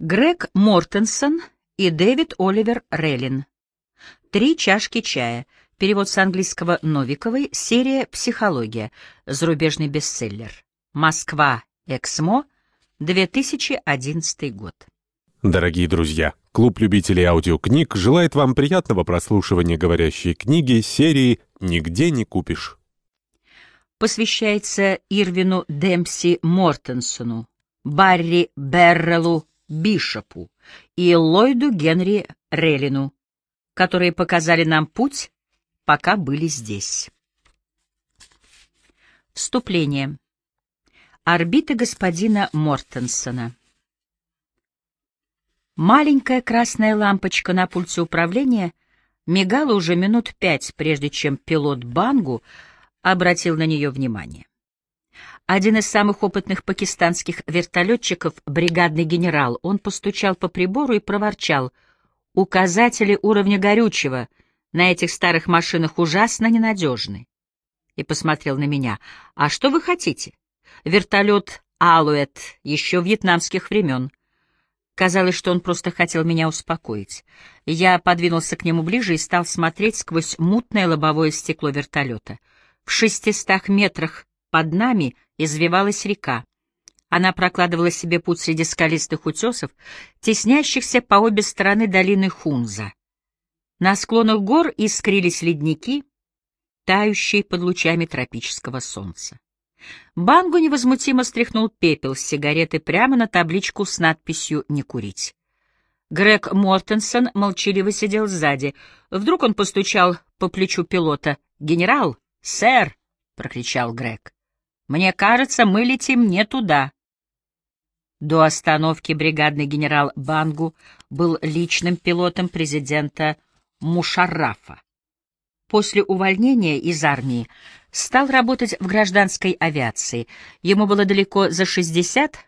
Грег Мортенсон и Дэвид Оливер Реллин. Три чашки чая. Перевод с английского Новиковой. Серия «Психология». Зарубежный бестселлер. Москва. Эксмо. 2011 год. Дорогие друзья, клуб любителей аудиокниг желает вам приятного прослушивания говорящей книги серии «Нигде не купишь». Посвящается Ирвину Демпси Мортенсону, Барри Беррелу Бишопу и Ллойду Генри Реллину, которые показали нам путь, пока были здесь. Вступление. Орбита господина Мортенсона. Маленькая красная лампочка на пульте управления мигала уже минут пять, прежде чем пилот Бангу обратил на нее внимание. Один из самых опытных пакистанских вертолетчиков, бригадный генерал, он постучал по прибору и проворчал. «Указатели уровня горючего на этих старых машинах ужасно ненадежны». И посмотрел на меня. «А что вы хотите? Вертолет «Алуэт» еще вьетнамских времен». Казалось, что он просто хотел меня успокоить. Я подвинулся к нему ближе и стал смотреть сквозь мутное лобовое стекло вертолета. В шестистах метрах под нами извивалась река. Она прокладывала себе путь среди скалистых утесов, теснящихся по обе стороны долины Хунза. На склонах гор искрились ледники, тающие под лучами тропического солнца. Бангу невозмутимо стряхнул пепел с сигареты прямо на табличку с надписью «Не курить». Грег Мортенсон молчаливо сидел сзади. Вдруг он постучал по плечу пилота. «Генерал! Сэр!» — прокричал Грег. Мне кажется, мы летим не туда. До остановки бригадный генерал Бангу был личным пилотом президента Мушаррафа. После увольнения из армии стал работать в гражданской авиации. Ему было далеко за 60,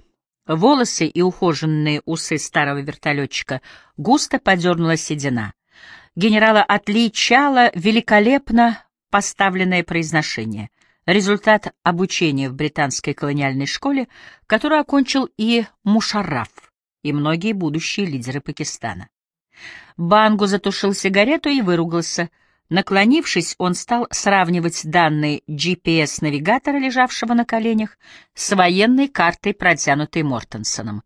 волосы и ухоженные усы старого вертолетчика густо подернула седина. Генерала отличало великолепно поставленное произношение — результат обучения в британской колониальной школе, которую окончил и Мушарраф, и многие будущие лидеры Пакистана. Бангу затушил сигарету и выругался. Наклонившись, он стал сравнивать данные GPS-навигатора, лежавшего на коленях, с военной картой, протянутой Мортенсоном.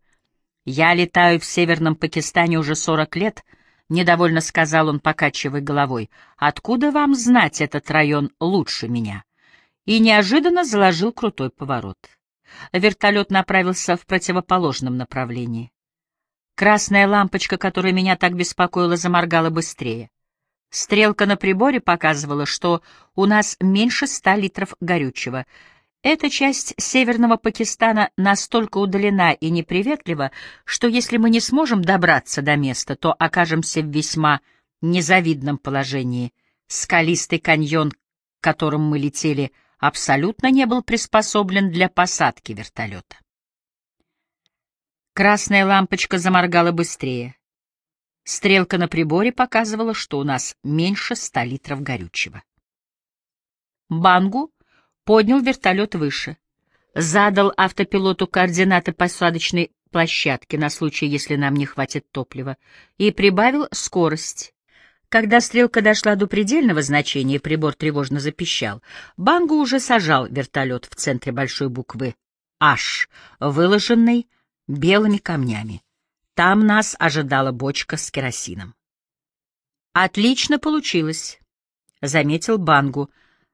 «Я летаю в Северном Пакистане уже 40 лет», — недовольно сказал он, покачивая головой. «Откуда вам знать этот район лучше меня?» И неожиданно заложил крутой поворот. Вертолет направился в противоположном направлении. Красная лампочка, которая меня так беспокоила, заморгала быстрее. Стрелка на приборе показывала, что у нас меньше ста литров горючего. Эта часть северного Пакистана настолько удалена и неприветлива, что если мы не сможем добраться до места, то окажемся в весьма незавидном положении. Скалистый каньон, которым мы летели, — абсолютно не был приспособлен для посадки вертолета. Красная лампочка заморгала быстрее. Стрелка на приборе показывала, что у нас меньше ста литров горючего. Бангу поднял вертолет выше, задал автопилоту координаты посадочной площадки на случай, если нам не хватит топлива, и прибавил скорость. Когда стрелка дошла до предельного значения, прибор тревожно запищал. Бангу уже сажал вертолет в центре большой буквы «H», выложенной белыми камнями. Там нас ожидала бочка с керосином. «Отлично получилось», — заметил Бангу,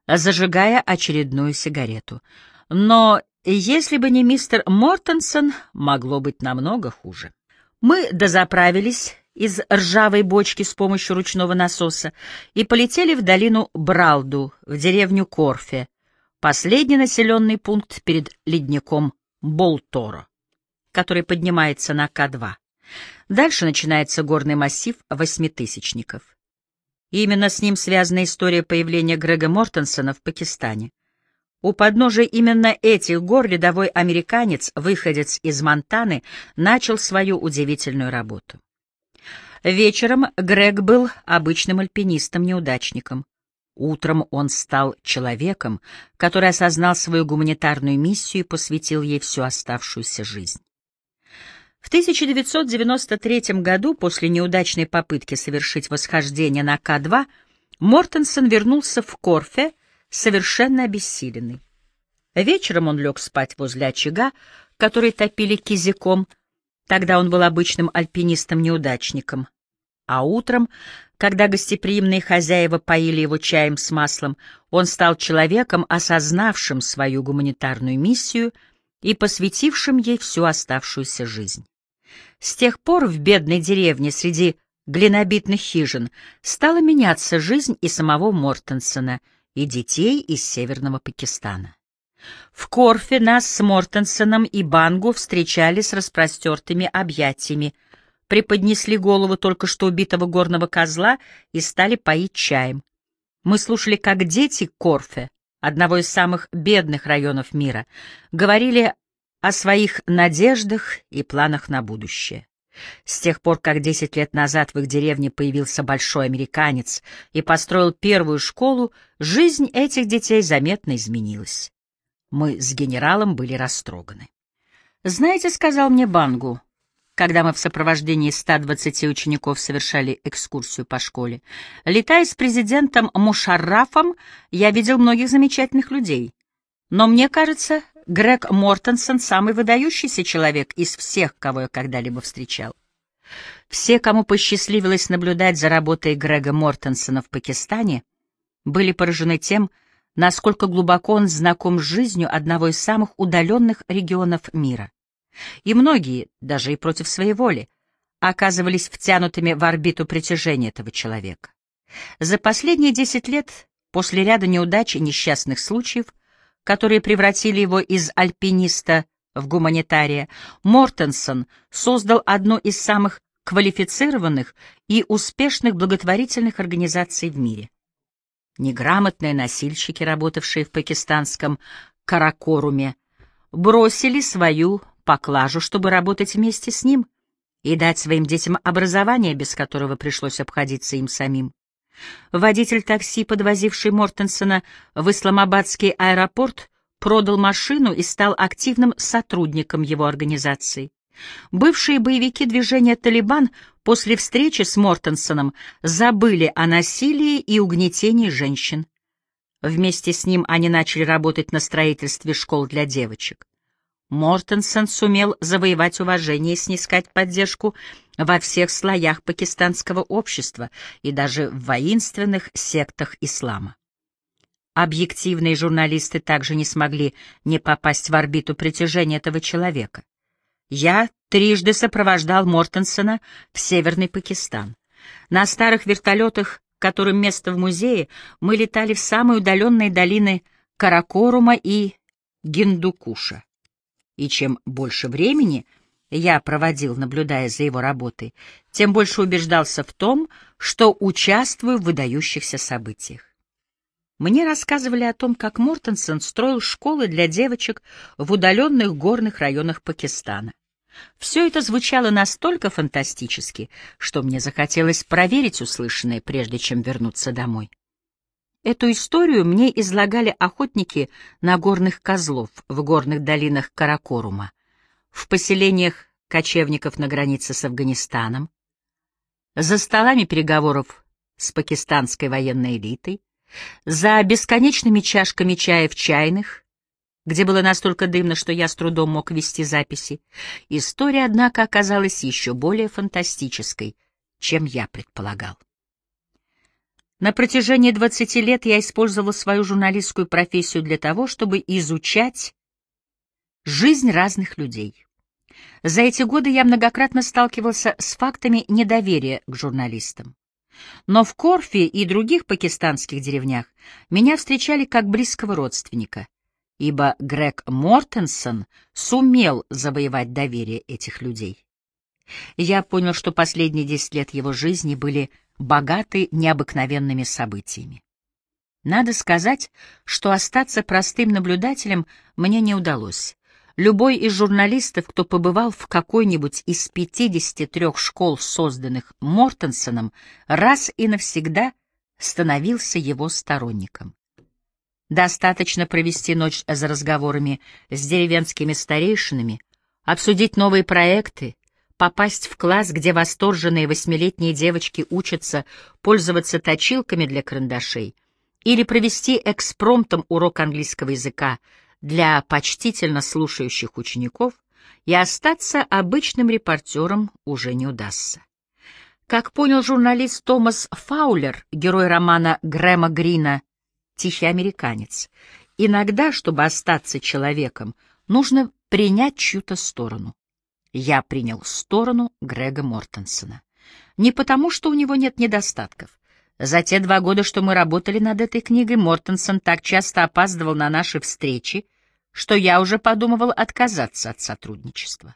зажигая очередную сигарету. «Но если бы не мистер Мортенсон, могло быть намного хуже». Мы дозаправились из ржавой бочки с помощью ручного насоса и полетели в долину Бралду, в деревню Корфе, последний населенный пункт перед ледником Болторо, который поднимается на К2. Дальше начинается горный массив восьмитысячников. именно с ним связана история появления Грега Мортенсона в Пакистане. У подножия именно этих гор рядовой американец, выходец из Монтаны, начал свою удивительную работу. Вечером Грег был обычным альпинистом-неудачником. Утром он стал человеком, который осознал свою гуманитарную миссию и посвятил ей всю оставшуюся жизнь. В 1993 году, после неудачной попытки совершить восхождение на К-2, Мортенсон вернулся в Корфе, совершенно обессиленный. Вечером он лег спать возле очага, который топили кизиком, тогда он был обычным альпинистом-неудачником. А утром, когда гостеприимные хозяева поили его чаем с маслом, он стал человеком, осознавшим свою гуманитарную миссию и посвятившим ей всю оставшуюся жизнь. С тех пор в бедной деревне среди глинобитных хижин стала меняться жизнь и самого Мортенсона, и детей из Северного Пакистана. В Корфе нас с Мортенсоном и Бангу встречали с распростертыми объятиями, преподнесли голову только что убитого горного козла и стали поить чаем. Мы слушали, как дети Корфе, одного из самых бедных районов мира, говорили о своих надеждах и планах на будущее. С тех пор, как десять лет назад в их деревне появился большой американец и построил первую школу, жизнь этих детей заметно изменилась. Мы с генералом были растроганы. «Знаете, — сказал мне Бангу, когда мы в сопровождении 120 учеников совершали экскурсию по школе, летая с президентом Мушаррафом, я видел многих замечательных людей. Но мне кажется, Грег Мортенсон — самый выдающийся человек из всех, кого я когда-либо встречал. Все, кому посчастливилось наблюдать за работой Грега Мортенсона в Пакистане, были поражены тем, насколько глубоко он знаком с жизнью одного из самых удаленных регионов мира. И многие, даже и против своей воли, оказывались втянутыми в орбиту притяжения этого человека. За последние десять лет, после ряда неудач и несчастных случаев, которые превратили его из альпиниста в гуманитария, Мортенсон создал одну из самых квалифицированных и успешных благотворительных организаций в мире. Неграмотные носильщики, работавшие в пакистанском Каракоруме, бросили свою поклажу, чтобы работать вместе с ним и дать своим детям образование, без которого пришлось обходиться им самим. Водитель такси, подвозивший Мортенсона в Исламабадский аэропорт, продал машину и стал активным сотрудником его организации. Бывшие боевики движения «Талибан» после встречи с Мортенсоном забыли о насилии и угнетении женщин. Вместе с ним они начали работать на строительстве школ для девочек. Мортенсон сумел завоевать уважение и снискать поддержку во всех слоях пакистанского общества и даже в воинственных сектах ислама. Объективные журналисты также не смогли не попасть в орбиту притяжения этого человека. Я трижды сопровождал Мортенсона в Северный Пакистан. На старых вертолетах, которым место в музее, мы летали в самые удаленные долины Каракорума и Гиндукуша. И чем больше времени я проводил, наблюдая за его работой, тем больше убеждался в том, что участвую в выдающихся событиях. Мне рассказывали о том, как Мортенсон строил школы для девочек в удаленных горных районах Пакистана. Все это звучало настолько фантастически, что мне захотелось проверить услышанное, прежде чем вернуться домой. Эту историю мне излагали охотники на горных козлов в горных долинах Каракорума, в поселениях кочевников на границе с Афганистаном, за столами переговоров с пакистанской военной элитой, за бесконечными чашками чая в чайных, где было настолько дымно, что я с трудом мог вести записи. История, однако, оказалась еще более фантастической, чем я предполагал. На протяжении 20 лет я использовала свою журналистскую профессию для того, чтобы изучать жизнь разных людей. За эти годы я многократно сталкивался с фактами недоверия к журналистам. Но в Корфе и других пакистанских деревнях меня встречали как близкого родственника, ибо Грег Мортенсон сумел завоевать доверие этих людей. Я понял, что последние десять лет его жизни были богаты необыкновенными событиями. Надо сказать, что остаться простым наблюдателем мне не удалось. Любой из журналистов, кто побывал в какой-нибудь из 53 школ, созданных Мортенсоном, раз и навсегда становился его сторонником. Достаточно провести ночь за разговорами с деревенскими старейшинами, обсудить новые проекты, попасть в класс, где восторженные восьмилетние девочки учатся пользоваться точилками для карандашей, или провести экспромтом урок английского языка для почтительно слушающих учеников, и остаться обычным репортером уже не удастся. Как понял журналист Томас Фаулер, герой романа Грэма Грина «Тихий американец», иногда, чтобы остаться человеком, нужно принять чью-то сторону. Я принял сторону Грега Мортенсона. Не потому, что у него нет недостатков. За те два года, что мы работали над этой книгой, Мортенсон так часто опаздывал на наши встречи, что я уже подумывал отказаться от сотрудничества.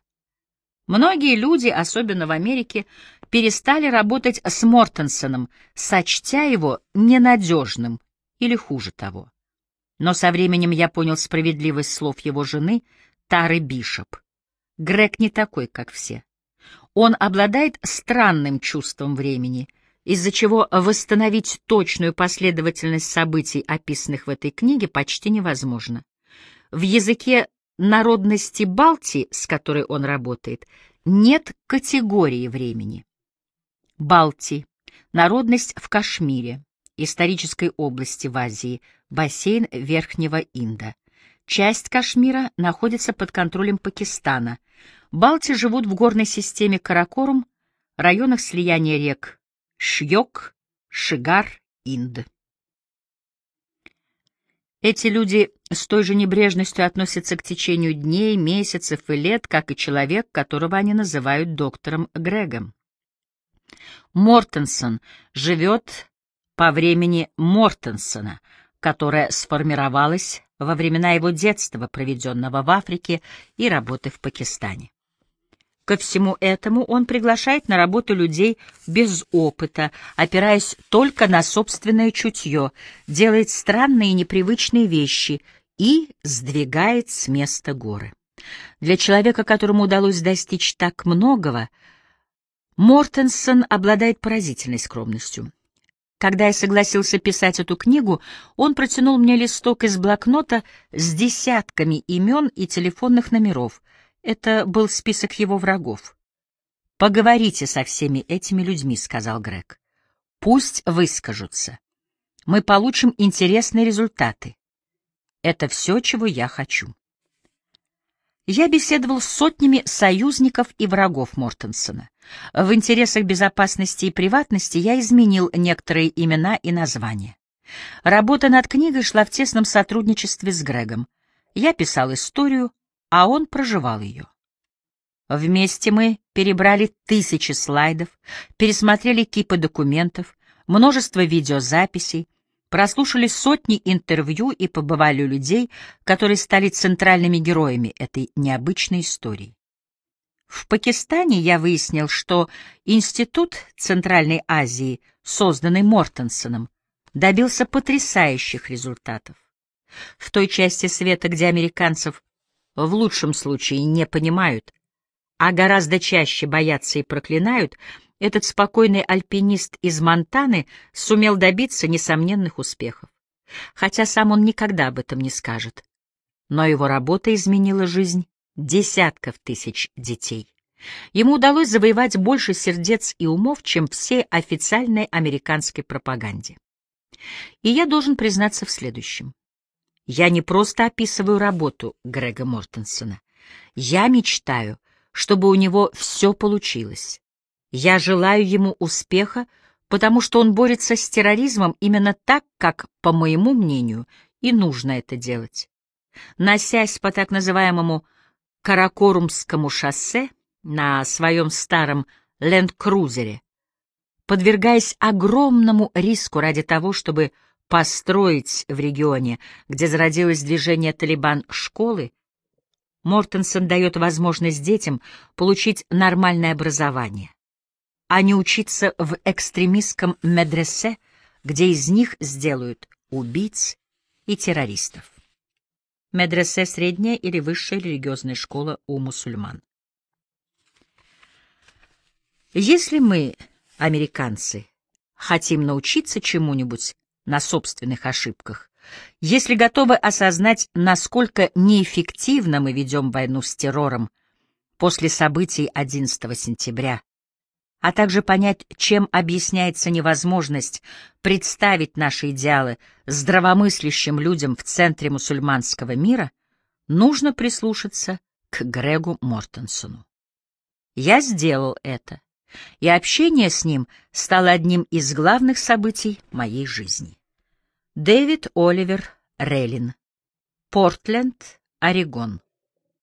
Многие люди, особенно в Америке, перестали работать с Мортенсоном, сочтя его ненадежным или хуже того. Но со временем я понял справедливость слов его жены, Тары Бишоп. Грег не такой, как все. Он обладает странным чувством времени, из-за чего восстановить точную последовательность событий, описанных в этой книге, почти невозможно. В языке народности Балти, с которой он работает, нет категории времени. Балти — народность в Кашмире, исторической области в Азии, бассейн Верхнего Инда. Часть Кашмира находится под контролем Пакистана. Балти живут в горной системе Каракорум, районах слияния рек Шьок, Шигар, Инд. Эти люди с той же небрежностью относятся к течению дней, месяцев и лет, как и человек, которого они называют доктором Грегом. Мортенсон живет по времени Мортенсона, которое сформировалось во времена его детства, проведенного в Африке и работы в Пакистане. Ко всему этому он приглашает на работу людей без опыта, опираясь только на собственное чутье, делает странные и непривычные вещи и сдвигает с места горы. Для человека, которому удалось достичь так многого, Мортенсон обладает поразительной скромностью. Когда я согласился писать эту книгу, он протянул мне листок из блокнота с десятками имен и телефонных номеров — это был список его врагов. «Поговорите со всеми этими людьми», — сказал Грег. «Пусть выскажутся. Мы получим интересные результаты. Это все, чего я хочу». Я беседовал с сотнями союзников и врагов Мортенсона. В интересах безопасности и приватности я изменил некоторые имена и названия. Работа над книгой шла в тесном сотрудничестве с Грегом. Я писал историю, а он проживал ее. Вместе мы перебрали тысячи слайдов, пересмотрели кипы документов, множество видеозаписей, прослушали сотни интервью и побывали у людей, которые стали центральными героями этой необычной истории. В Пакистане я выяснил, что Институт Центральной Азии, созданный Мортенсоном, добился потрясающих результатов. В той части света, где американцев в лучшем случае не понимают, а гораздо чаще боятся и проклинают, этот спокойный альпинист из Монтаны сумел добиться несомненных успехов. Хотя сам он никогда об этом не скажет. Но его работа изменила жизнь десятков тысяч детей. Ему удалось завоевать больше сердец и умов, чем всей официальной американской пропаганде. И я должен признаться в следующем. Я не просто описываю работу Грега Мортенсона. Я мечтаю, чтобы у него все получилось. Я желаю ему успеха, потому что он борется с терроризмом именно так, как, по моему мнению, и нужно это делать. Носясь по так называемому Каракорумскому шоссе на своем старом ленд-крузере, подвергаясь огромному риску ради того, чтобы построить в регионе, где зародилось движение «Талибан» школы, Мортенсон дает возможность детям получить нормальное образование, а не учиться в экстремистском медресе, где из них сделают убийц и террористов. Медресе — средняя или высшая религиозная школа у мусульман. Если мы, американцы, хотим научиться чему-нибудь на собственных ошибках, если готовы осознать, насколько неэффективно мы ведем войну с террором, после событий 11 сентября, а также понять, чем объясняется невозможность представить наши идеалы здравомыслящим людям в центре мусульманского мира, нужно прислушаться к Грегу Мортенсону. Я сделал это, и общение с ним стало одним из главных событий моей жизни. Дэвид Оливер Рейлин. Портленд, Орегон.